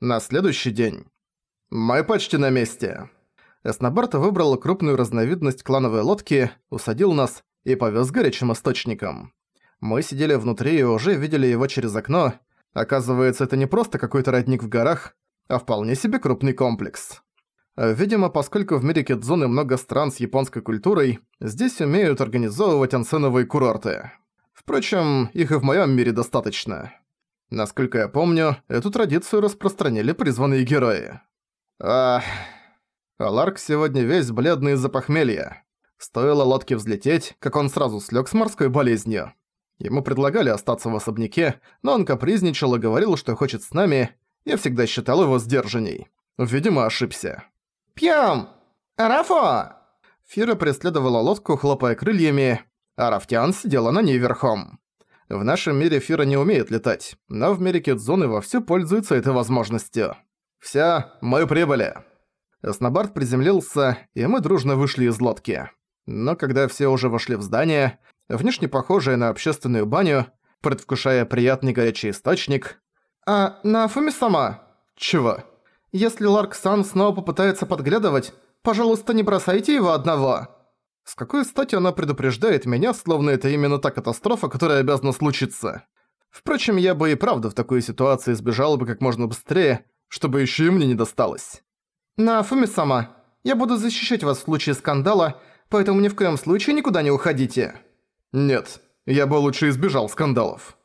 На следующий день. Мы почти на месте. Эснобарта выбрал крупную разновидность клановой лодки, усадил нас и повез горячим источником. Мы сидели внутри и уже видели его через окно. Оказывается, это не просто какой-то родник в горах, а вполне себе крупный комплекс. Видимо, поскольку в мире Кидзуны много стран с японской культурой, здесь умеют организовывать ансеновые курорты. Впрочем, их и в моем мире достаточно. Насколько я помню, эту традицию распространили призванные герои. Ах... Ларк сегодня весь бледный из-за похмелья. Стоило лодке взлететь, как он сразу слег с морской болезнью. Ему предлагали остаться в особняке, но он капризничал и говорил, что хочет с нами. Я всегда считал его сдержанней. Видимо, ошибся. «Пьем! Рафо!» Фира преследовала лодку, хлопая крыльями, а Рафтиан сидела на ней верхом. В нашем мире Фира не умеет летать, но в мире Кидзуны вовсю пользуется этой возможностью. Вся, мы прибыли. Эснобард приземлился, и мы дружно вышли из лодки. Но когда все уже вошли в здание, внешне похожее на общественную баню, предвкушая приятный горячий источник... «А, Нафуми сама?» «Чего?» «Если Ларк-сан снова попытается подглядывать, пожалуйста, не бросайте его одного». С какой стати она предупреждает меня, словно это именно та катастрофа, которая обязана случиться? Впрочем, я бы и правда в такой ситуации сбежала бы как можно быстрее, чтобы ещё и мне не досталось. «Нафуми сама, я буду защищать вас в случае скандала, поэтому ни в коем случае никуда не уходите». «Нет, я бы лучше избежал скандалов».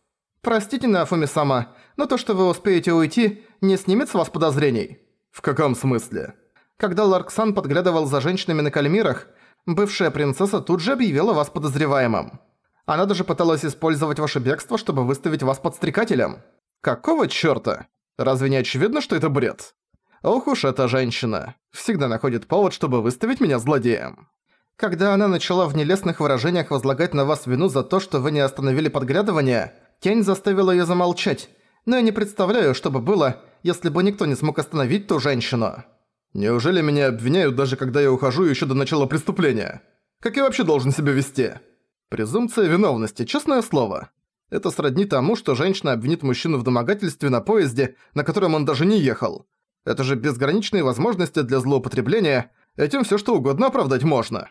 «Простите, Нафуми-сама, но то, что вы успеете уйти, не снимет с вас подозрений». «В каком смысле?» Когда Ларксан подглядывал за женщинами на кальмирах, бывшая принцесса тут же объявила вас подозреваемым. Она даже пыталась использовать ваше бегство, чтобы выставить вас подстрекателем. Какого чёрта? Разве не очевидно, что это бред? Ох уж эта женщина. Всегда находит повод, чтобы выставить меня злодеем. Когда она начала в нелестных выражениях возлагать на вас вину за то, что вы не остановили подглядывание, тень заставила её замолчать. Но я не представляю, что бы было, если бы никто не смог остановить ту женщину. Неужели меня обвиняют даже когда я ухожу ещё до начала преступления? Как я вообще должен себя вести? Презумпция виновности, честное слово. Это сродни тому, что женщина обвинит мужчину в домогательстве на поезде, на котором он даже не ехал. Это же безграничные возможности для злоупотребления, этим всё что угодно оправдать можно.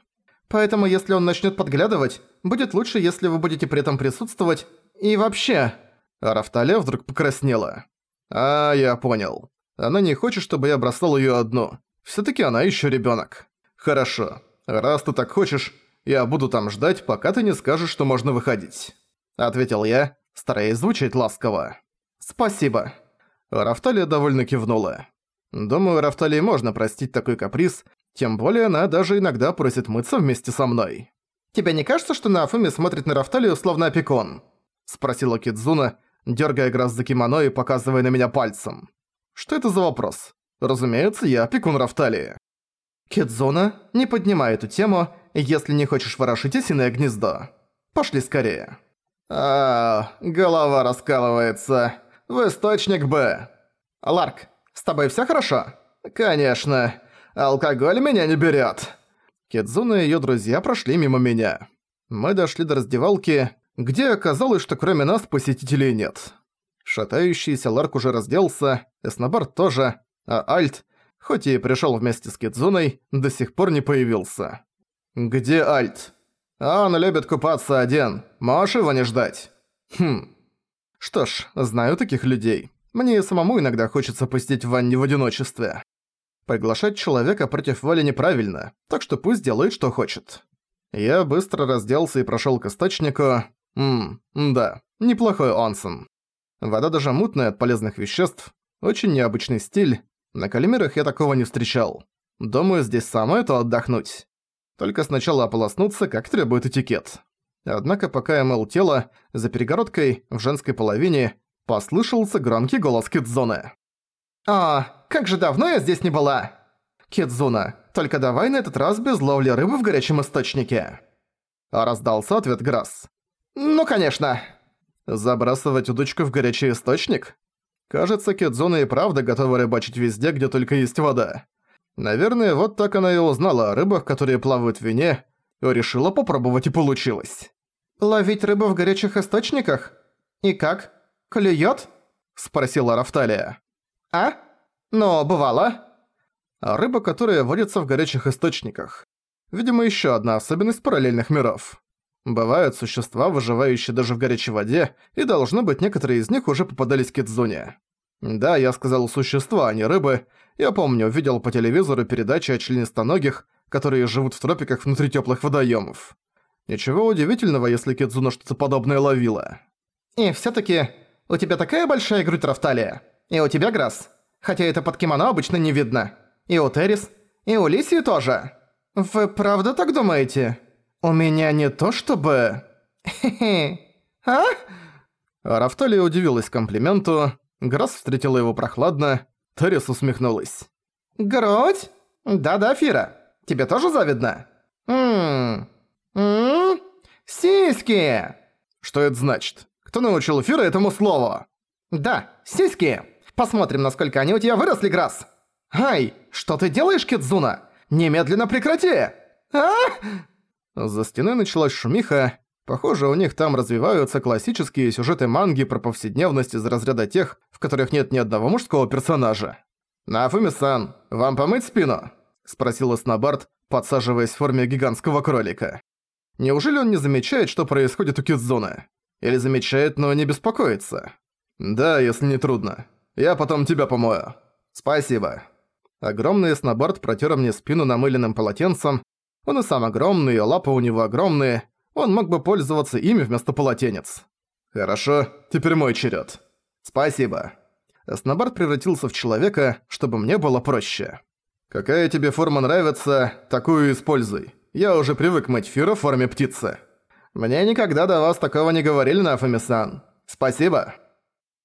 Поэтому если он начнёт подглядывать, будет лучше, если вы будете при этом присутствовать. И вообще... А Рафталя вдруг покраснела. А, я понял. Она не хочет, чтобы я бросал её одну. Всё-таки она ещё ребёнок. Хорошо. Раз ты так хочешь, я буду там ждать, пока ты не скажешь, что можно выходить. Ответил я, стараясь звучать ласково. Спасибо. Рафталия довольно кивнула. Думаю, Рафталии можно простить такой каприз, тем более она даже иногда просит мыться вместе со мной. «Тебе не кажется, что Нафуми смотрит на Рафталию словно опекун?» Спросила Кидзуна, дергая Грасс за кимоно и показывая на меня пальцем. Что это за вопрос? Разумеется, я опекун Рафталии. Кидзуна, не поднимай эту тему, если не хочешь ворошить осиное гнездо. Пошли скорее. А, голова раскалывается. В источник Б. Ларк, с тобой всё хорошо? Конечно. Алкоголь меня не берёт. Кидзуна и её друзья прошли мимо меня. Мы дошли до раздевалки, где оказалось, что кроме нас посетителей нет. Шатающийся Ларк уже разделся, Эснобард тоже, а Альт, хоть и пришёл вместе с Кидзуной, до сих пор не появился. «Где Альт?» «Он любит купаться один, можешь его не ждать?» «Хм. Что ж, знаю таких людей. Мне и самому иногда хочется посидеть в ванне в одиночестве. Приглашать человека против воли неправильно, так что пусть делает, что хочет». Я быстро разделся и прошёл к источнику. Ммм, да, неплохой онсен. Вода даже мутная от полезных веществ, очень необычный стиль. На Калимерах я такого не встречал. Думаю, здесь самое то отдохнуть. Только сначала ополоснуться, как требует этикет. Однако пока я мыл тело, за перегородкой, в женской половине, послышался громкий голос Кидзоны. «А, как же давно я здесь не была!» «Кидзуна, только давай на этот раз без ловли рыбы в горячем источнике!» А раздался ответ Грасс. «Ну, конечно!» Забрасывать удочку в горячий источник? Кажется, Кидзуна и правда готова рыбачить везде, где только есть вода. Наверное, вот так она и узнала о рыбах, которые плавают в вине, и решила попробовать и получилось. «Ловить рыбу в горячих источниках? И как? Клюёт?» – спросила Рафталия. «А? Но бывало. А рыба, которая водится в горячих источниках. Видимо, еще одна особенность параллельных миров. Бывают существа, выживающие даже в горячей воде, и должно быть, некоторые из них уже попадались к Кидзуне. Да, я сказал существа, а не рыбы. Я помню, видел по телевизору передачи о членистоногих, которые живут в тропиках внутри теплых водоемов. Ничего удивительного, если Кидзуна что-то подобное ловила. И все таки у тебя такая большая грудь, Рафталия. И у тебя, Грасс. Хотя это под кимоно обычно не видно. И у Террис, и у Лисии тоже. Вы правда так думаете? У меня не то чтобы... Хе-хе. А? Рафталия удивилась комплименту, Грасс встретила его прохладно, Террис усмехнулась. «Грудь? Да-да, Фира. Тебе тоже завидно?» «Ммм... Ммм... Сиськи!» «Что это значит? Кто научил Фира этому слову?» «Да, сиськи! Посмотрим, насколько они у тебя выросли, Грасс!» «Ай, что ты делаешь, Кидзуна? Немедленно прекрати!» «А?» За стеной началась шумиха. Похоже, у них там развиваются классические сюжеты манги про повседневность из разряда тех, в которых нет ни одного мужского персонажа. «Нафуми-сан, вам помыть спину?» – спросил Снобард, подсаживаясь в форме гигантского кролика. Неужели он не замечает, что происходит у Кидзуны? Или замечает, но не беспокоится? «Да, если не трудно. Я потом тебя помою. Спасибо». Огромный Снобард протер мне спину намыленным полотенцем. Он и сам огромный, лапы у него огромные. Он мог бы пользоваться ими вместо полотенец. «Хорошо, теперь мой черед. Спасибо». Снобард превратился в человека, чтобы мне было проще. «Какая тебе форма нравится, такую используй. Я уже привык мыть Фира в форме птицы. Мне никогда до вас такого не говорили, Нафами-сан. Спасибо».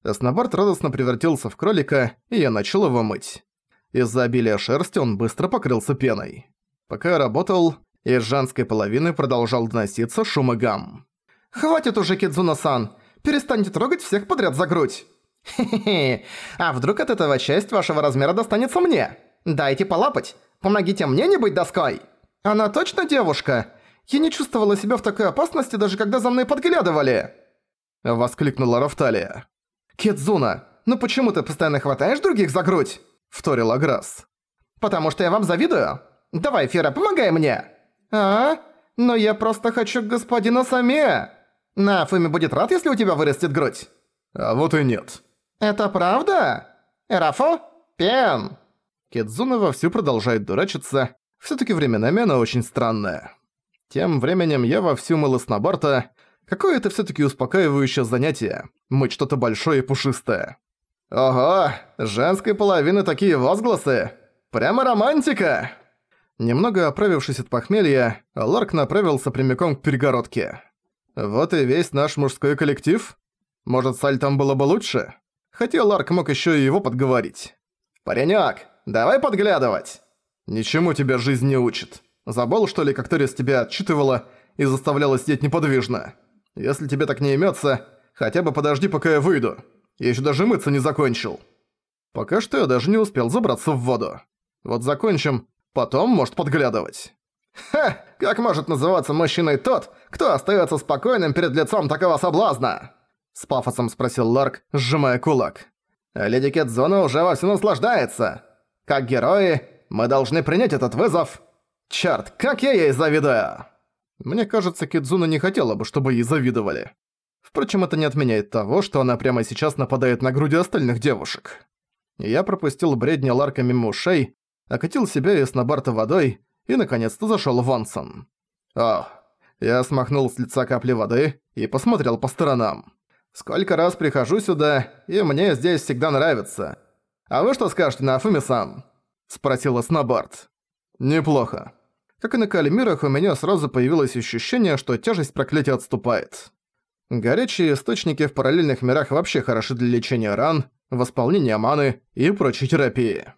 Снобард радостно превратился в кролика, и я начал его мыть. Из-за обилия шерсти он быстро покрылся пеной. Пока я работал, из женской половины продолжал доноситься шум и гам. «Хватит уже, Кидзуна-сан! Перестаньте трогать всех подряд за грудь!» «Хе-хе-хе! А вдруг от этого часть вашего размера достанется мне? Дайте полапать! Помогите мне не быть доской!» «Она точно девушка? Я не чувствовала себя в такой опасности, даже когда за мной подглядывали!» Воскликнула Рафталия. «Кидзуна, ну почему ты постоянно хватаешь других за грудь?» Вторил Аграс. «Потому что я вам завидую? Давай, Фера, помогай мне!» «А? Но я просто хочу к господину Саме!» «На, Фуми будет рад, если у тебя вырастет грудь!» «А вот и нет!» «Это правда? Эрафо? Пен!» Кедзуна вовсю продолжает дурачиться, всё-таки временами она очень странная. Тем временем я вовсю мыл Снобарта. Какое это всё-таки успокаивающее занятие – мыть что-то большое и пушистое. Ого, женской половины такие возгласы! Прямо романтика! Немного оправившись от похмелья, Ларк направился прямиком к перегородке. Вот и весь наш мужской коллектив. Может, с Альтом было бы лучше? Хотя Ларк мог еще и его подговорить. «Паренёк, давай подглядывать!» «Ничему тебя жизнь не учит. Забыл, что ли, как Торис тебя отчитывала и заставляла сидеть неподвижно? Если тебе так не имется, хотя бы подожди, пока я выйду. Я еще даже мыться не закончил». Пока что я даже не успел забраться в воду. Вот закончим, Потом может подглядывать. «Ха! Как может называться мужчиной тот, кто остается спокойным перед лицом такого соблазна?» С пафосом спросил Ларк, сжимая кулак. «Леди Кетзона уже вовсю наслаждается. Как герои, мы должны принять этот вызов. Чёрт, как я ей завидую!» Мне кажется, Кидзуна не хотела бы, чтобы ей завидовали. Впрочем, это не отменяет того, что она прямо сейчас нападает на груди остальных девушек. Я пропустил бредни Ларка мимо ушей, окатил себя и водой и, наконец-то, зашёл Вансон. О, я смахнул с лица капли воды и посмотрел по сторонам. Сколько раз прихожу сюда, и мне здесь всегда нравится. А вы что скажете на Афуми-сан? Спросила Снобарт. Неплохо. Как и на Кальмирах, у меня сразу появилось ощущение, что тяжесть проклятия отступает. Горячие источники в параллельных мирах вообще хороши для лечения ран, восполнения маны и прочей терапии.